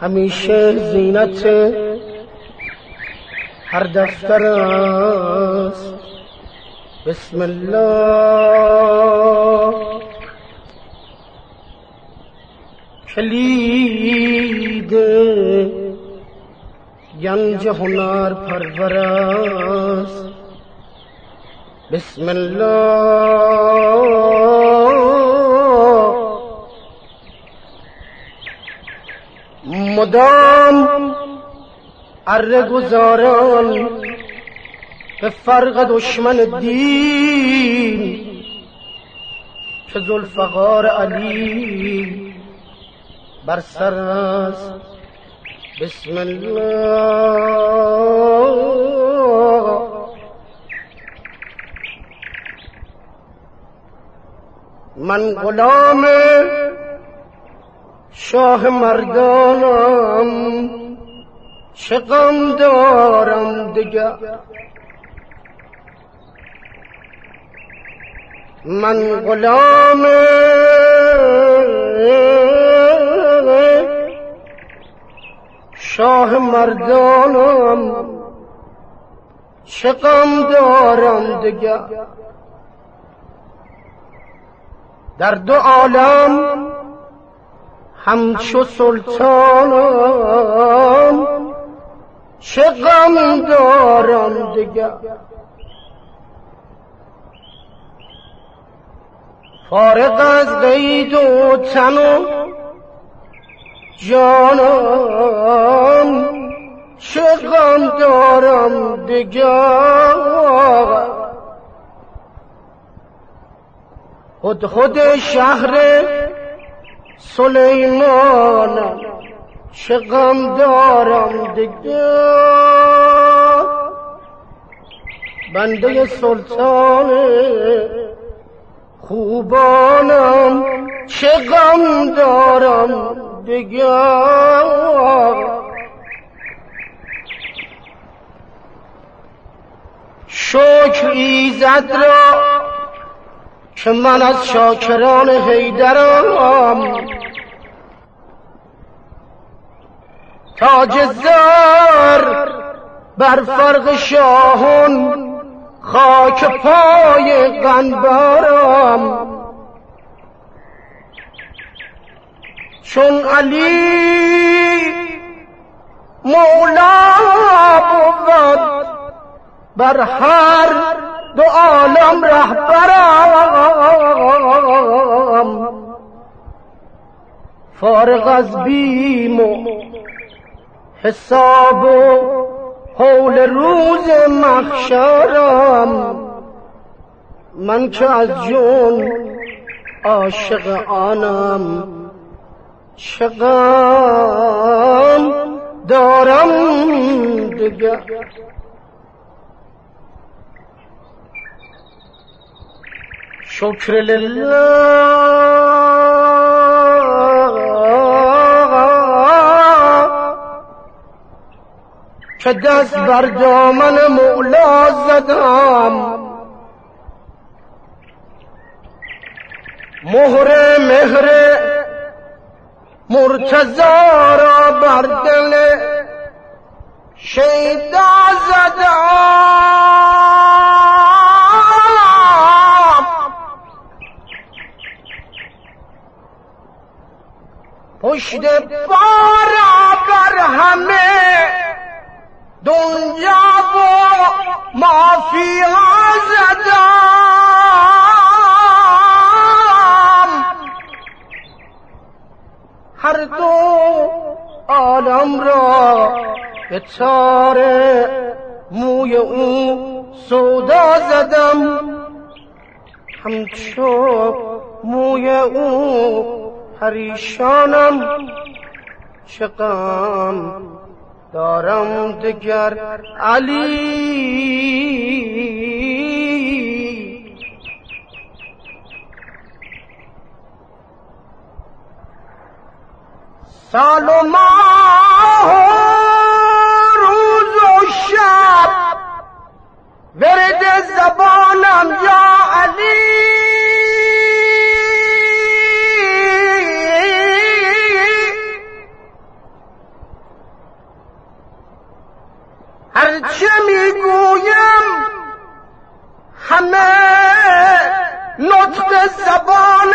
همیشه زینت هر دفتر است. بسم الله. کلید گنج هنر پرور است بسم الله. مدام اره گزاران به فرق دشمن دین. که زلفقار علی بر سر است. بسم الله. من غلام شاه مردانم چه غم دارم دیگر من غلام شاه مردانم. چه غم دارم دیگر در دو عالم همچو سلطانم. چه غم دارم دیگر فارغ از قید و تن جانم چه غم دارم دیگر خود خود شهر سلیمان چه غم دارم دیگر بنده سلطان خوبانم چه غم دارم دیگر شکر ایزد را که من از شاکران حیدرم تاج زر بر فرق شاهون خاک پای قنبرم چون علی مولا بود بر هر دو عالم رهبرم. فارغ از بیم و حساب و حول روز محشرم. من که از جون عاشق آنم. چقم دارم دیگر شکر لله که دست بر دامن مولا زدم. مهر مهر مرتزا را بر دل شیدا زدم پشت بارا بر همه دنیا و مافیا زدم هر دو عالم را به تار موی او سودا زدم همچو موی او پریشانم چه دارم دگر علی سال و ماه و روز و شب. ورد زبانم یا علی. هرچه می‌گویم همه نطق زبان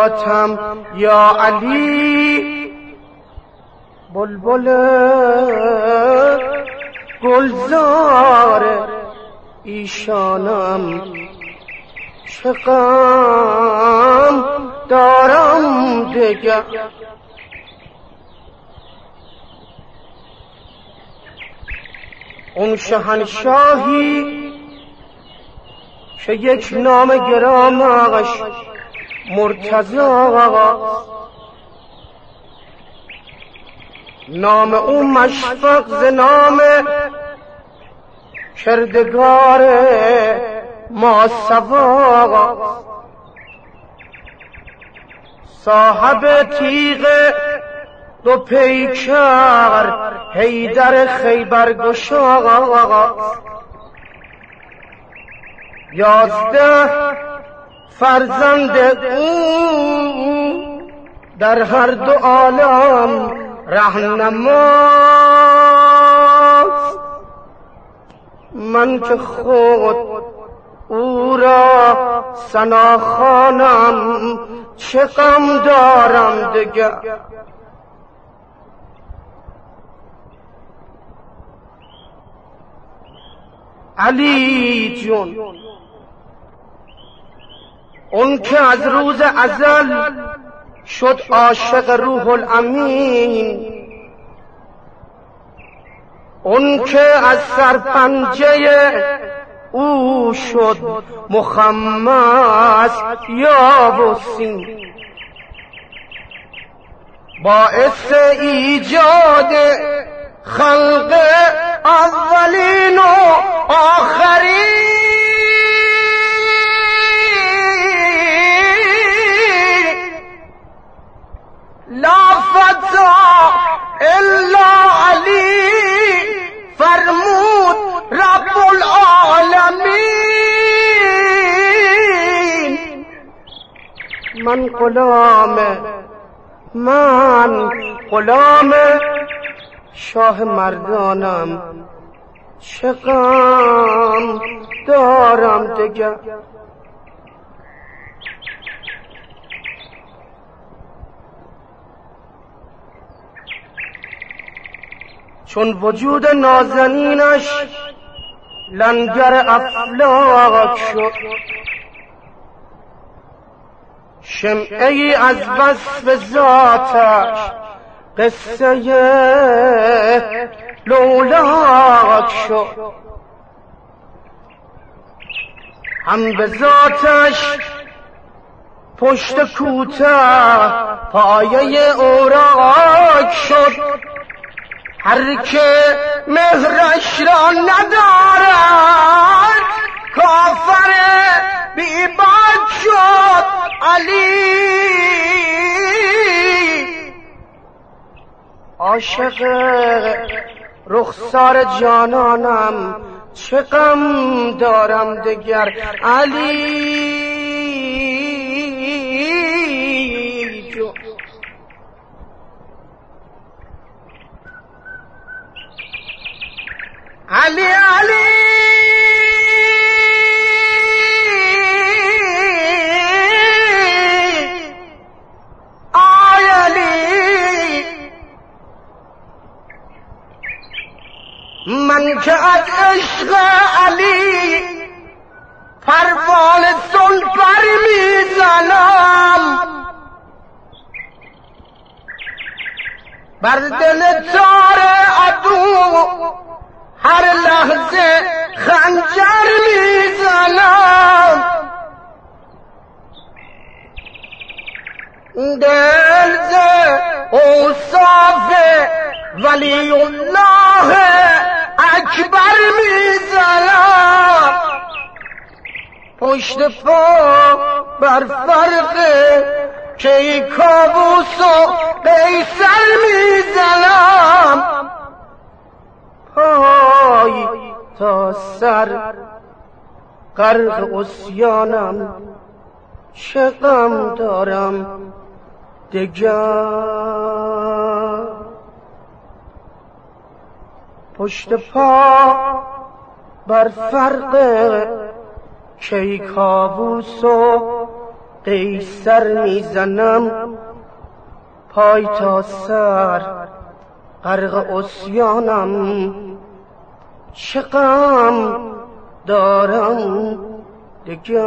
حیاتم یا علی؟ بلبل گلزار ایشانم چه دارم دگر اون شهنشاهی که یک نام گرام آقاش مرتضا نام او مشفق ز نام کردگار ما سوا صاحب تیغ دو پیکر حیدر خیبر گشا. یازده فرزند او در هر دو عالم رهنماست. من که خود او را سناخانم چه غم دارم دگر علی جون اون که از روز ازل شد عاشق روح الامین. اون که از سرپنجه او شد مخمس یا بسین باعث ایجاد خلق اولین و آخرین لا فتا الا علی فرمود رب العالمین من غلام من غلام. شاه مردانم چه دارم دگر چون وجود نازنینش لنگر افلاق شد. شمعه از وصف ذاتش قصه لولاک شد. هم به ذاتش پشت کوته پایه اوراق شد. هر که مهرش را ندارد کافر بیباد شد. علی. عاشق رخسار جانانم چه غم دارم دگر؟ علی. علی علی! من که از عشق علی پروان سلفر می‌زنم. بر دل تار عدو هر لحظه خنجر می‌زنم. دل اوصاف ولی الله اکبر می‌زنم. پشت پا بر فرق که کابوس و قیصر می‌زنم. پای تا سر. غرق اسیانم چه غم دارم دگر. پشت پا بر فرق کیکاووس و قیصر می‌زنم. پای تا سر غرق اسیانم چه غم دارم دگر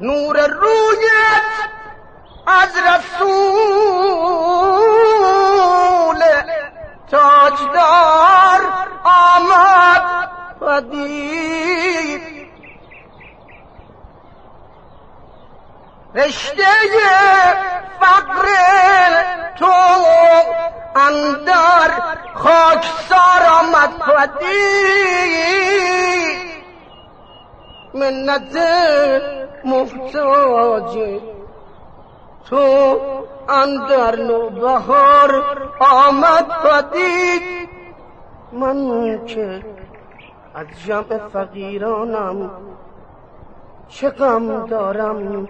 نور رویت از رسول تاجدار آمد بدی رشته فقر تو اندر خاکسار آمد پدید. منت محتاج تو اندر بهار آمد پدید. من که از جمع فقیرانم چه غم دارم؟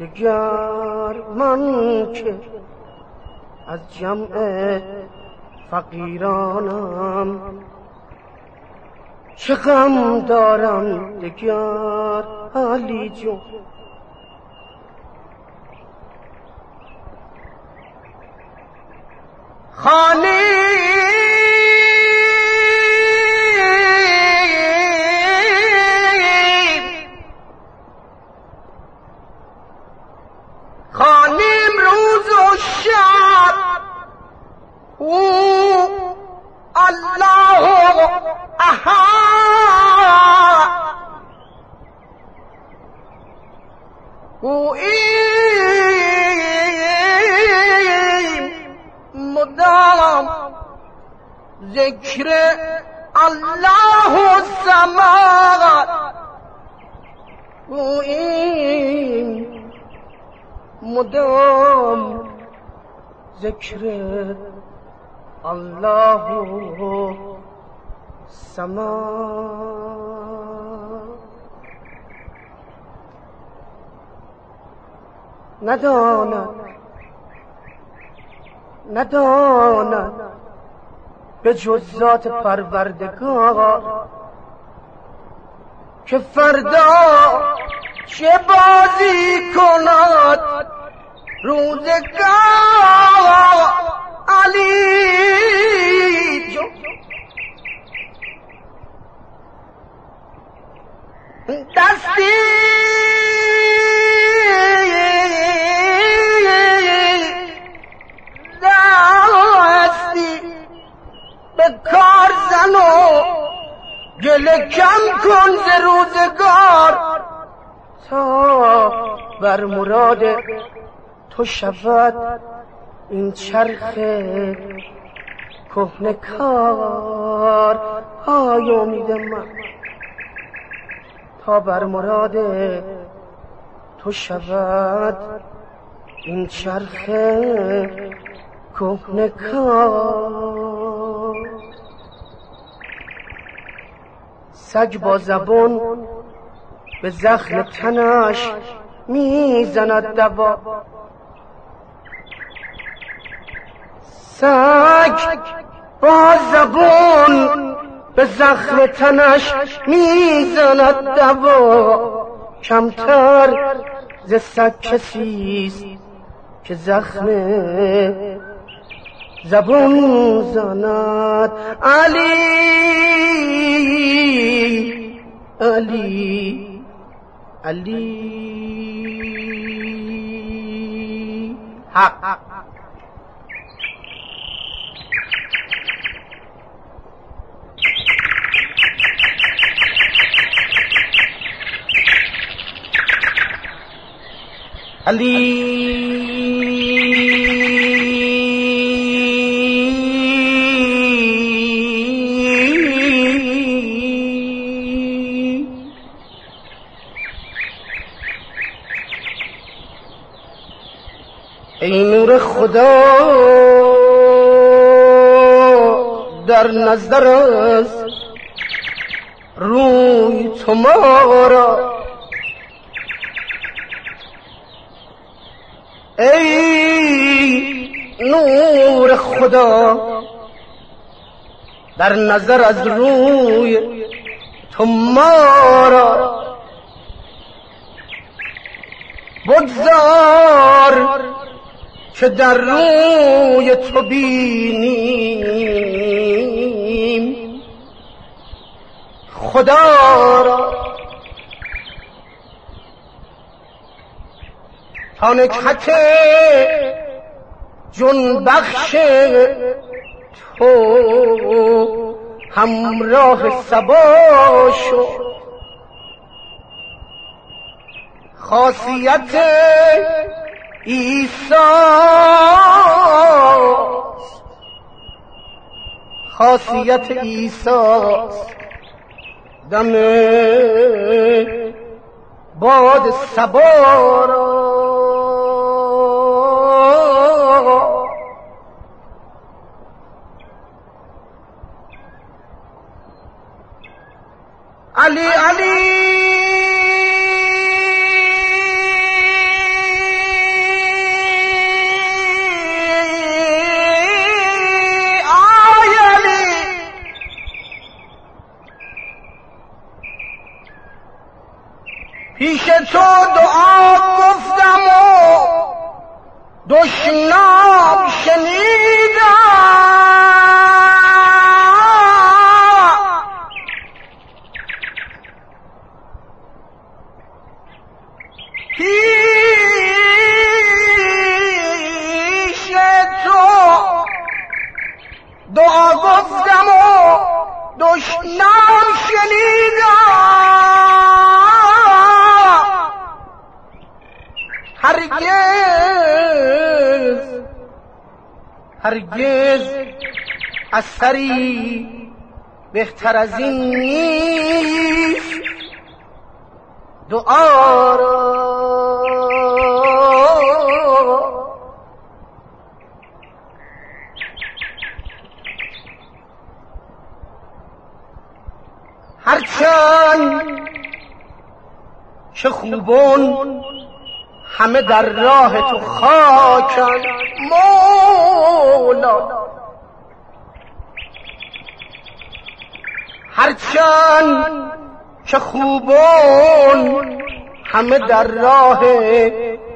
دگر من که از جمع فقیرانم. چه غم دارم دگر علی جون. خانه سما نداند نداند به جز ذات پروردگار. که فردا چه بازی کند؟ روزگار. علی دستی کار زن و گله کم کن ز روزگار. تا بر مراد تو شود این چرخ کهنه کار های امید من. بر مراد تو شود. این چرخ کهنه کار. سگ با زبون به زخم تنش می‌زند دوا. سگ با زبون به زخم تنش می‌زند دوا. کمتر ز سگ کسیست که زخم زبون زند علی علی علی. حق. علی ای نور خدا در نظر است روی تو ما را ای نور خدا در نظر از روی تو ما را بگذار که در روی تو بینیم. خدا را تا نکهت جن بخش تو همراه سبا شد. خاصیت عیسی. خاصیت عیسی. دم باد سبا را علی هرگز هرگز اثری بهتر از این نیست. دعا را هرچند چه خوبون همه در راه تو خاکن. مولا. هرچند چه خوبون همه در راه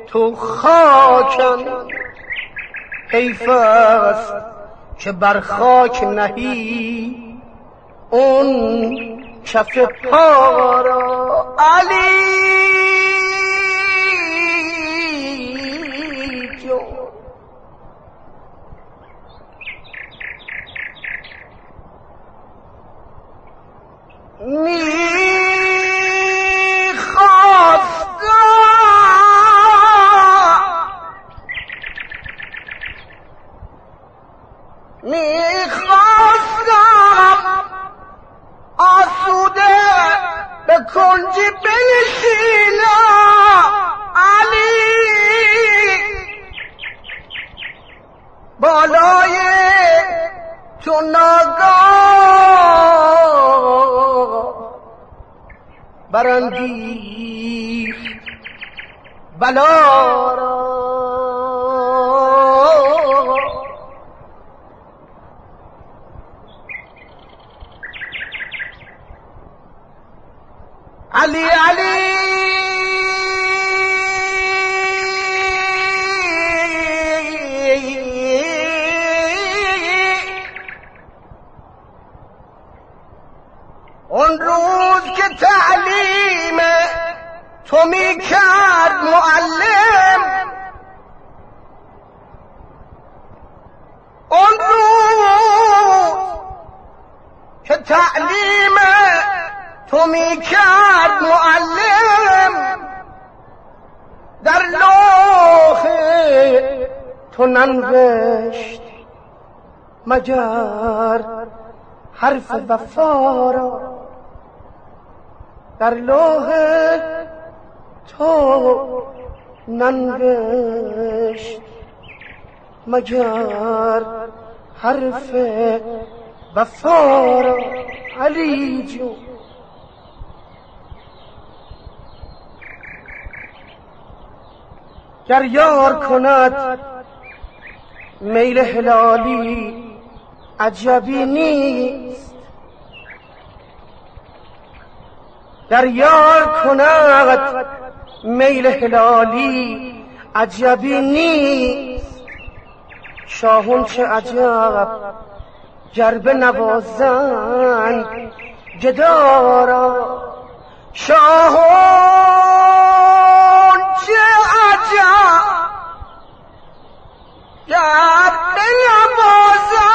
تو خاکن. حیف است که بر خاک نهی اون کف پا را. علی! می‌خواستم آسوده به کنجی علی بالای تو برانگیز بلا را مگر حرف وفا را در لوح تو ننوشت. مگر حرف وفا را علی جون گر یار کند میل هلالی عجبی نیست. در یار کند میل هلالی عجبی نیست. شاهون چه عجب جربه نوازن گدارا شاهون چه عجب جربه نوازن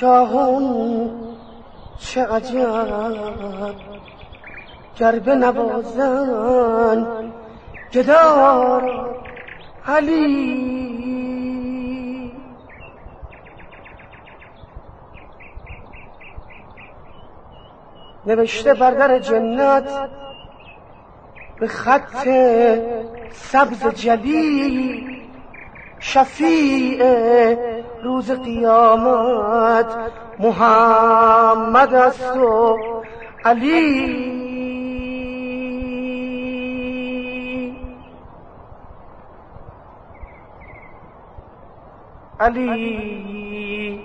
شاهون چه عجب. جربه نوازن جدار علی. نوشته بر در جنت به خط سبز جلی شفیع روز قیامت محمد است و علی. علی.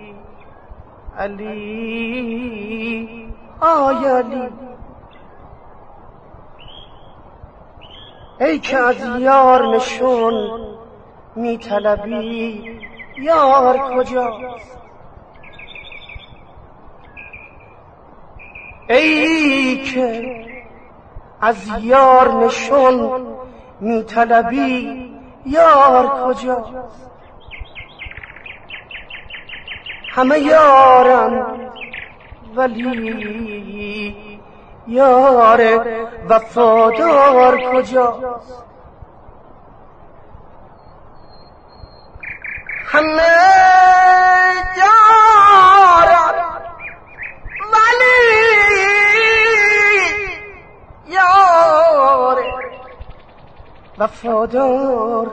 علی. آی علی. ای که از یار نشون می طلبی یار کجاست؟ ای که از یار نشون می طلبی یار کجاست؟ همه یارم ولی یار وفادار کجاست؟ همه یارم ولی یار وفادار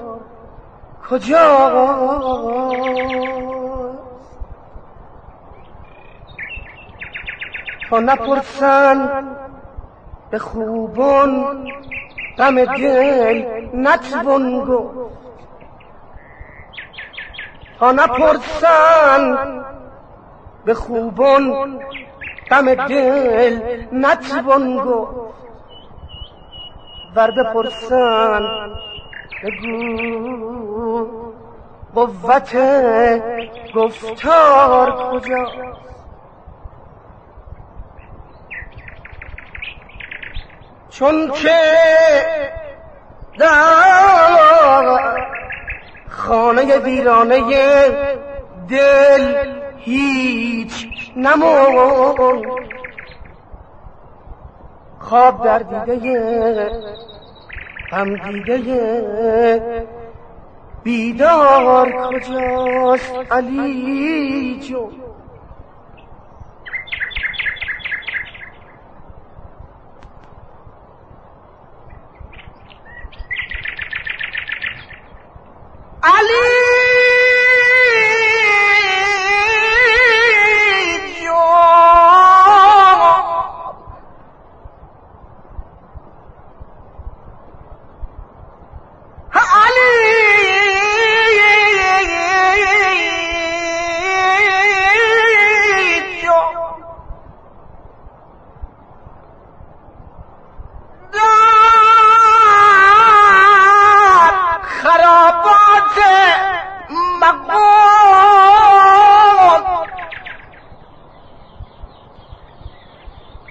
کجاست؟ تا نپرسن. به خوبان غم دل نتوان گفت تا نپرسن به خوبان غم دل نتوان گفت ور بپرسن بگو قوت گفتار کجاست چون که در خانه ویرانه دل هیچ نمون خواب در دیده هم دیده بیدار کجاست علی جون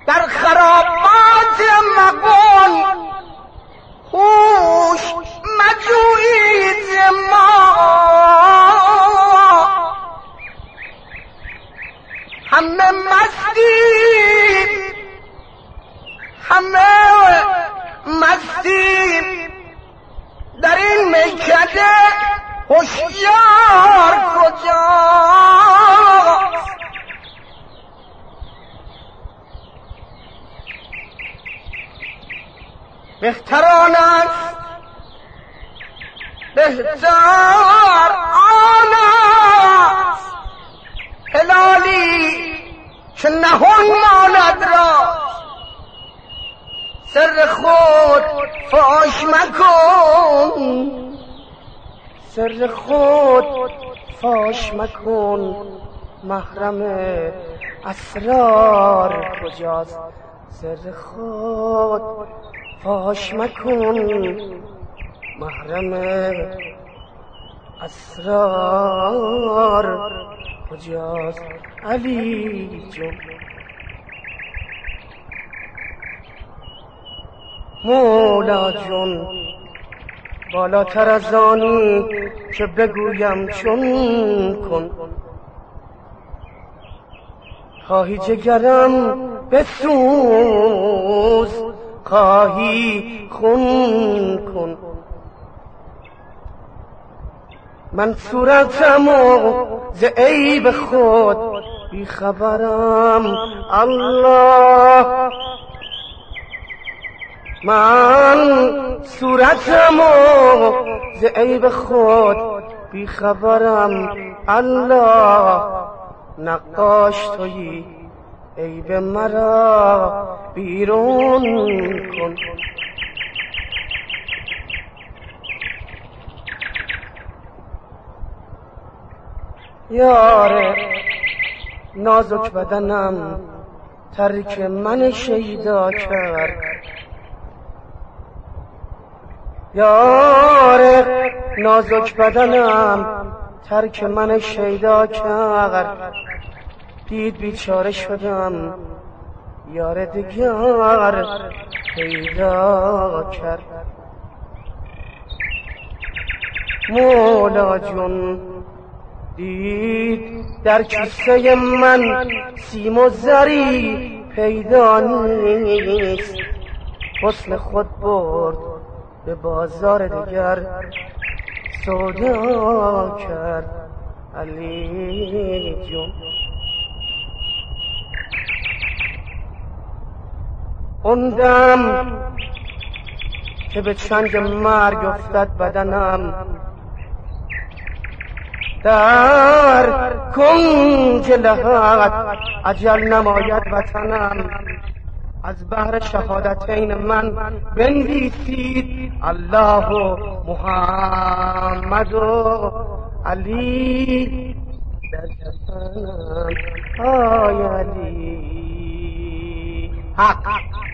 همه مستی همه بهتران است. بهتر آن است. هلالی که نهون مالد را. سر خود فاش مکن. سر خود فاش مکن. محرم اسرار کجاست؟ سر خود فاش مکن. محرم اسرار. کجاست علی جون مولا جون بالاتر از آنی که بگویم چون کن. خواهی جگرم بسوز. خواهی خون کن. من صورتم و ز عیب خود بی خبرم. الله. من صورتم و ز عیب خود بی خبرم. الله. نقاش تویی عیب مرا. بیرون کن. یار نازک بدنم ترک من شیدا کرد. یار نازک بدنم ترک من شیدا کرد. دید بیچاره شدم یار دیگر پیدا کرد. مولا جون دید در کیسه من سیم و زری پیدا نیست. حسن خود برد به بازار دیگر سودا کرد. علی جون اون دم که به چنگ مرگ افتد بدنم. در کنج لحد عجل نماید وطنم. از بهر شهادتین من بنویسید الله و محمد و علی. در کفنم آی علی. حق.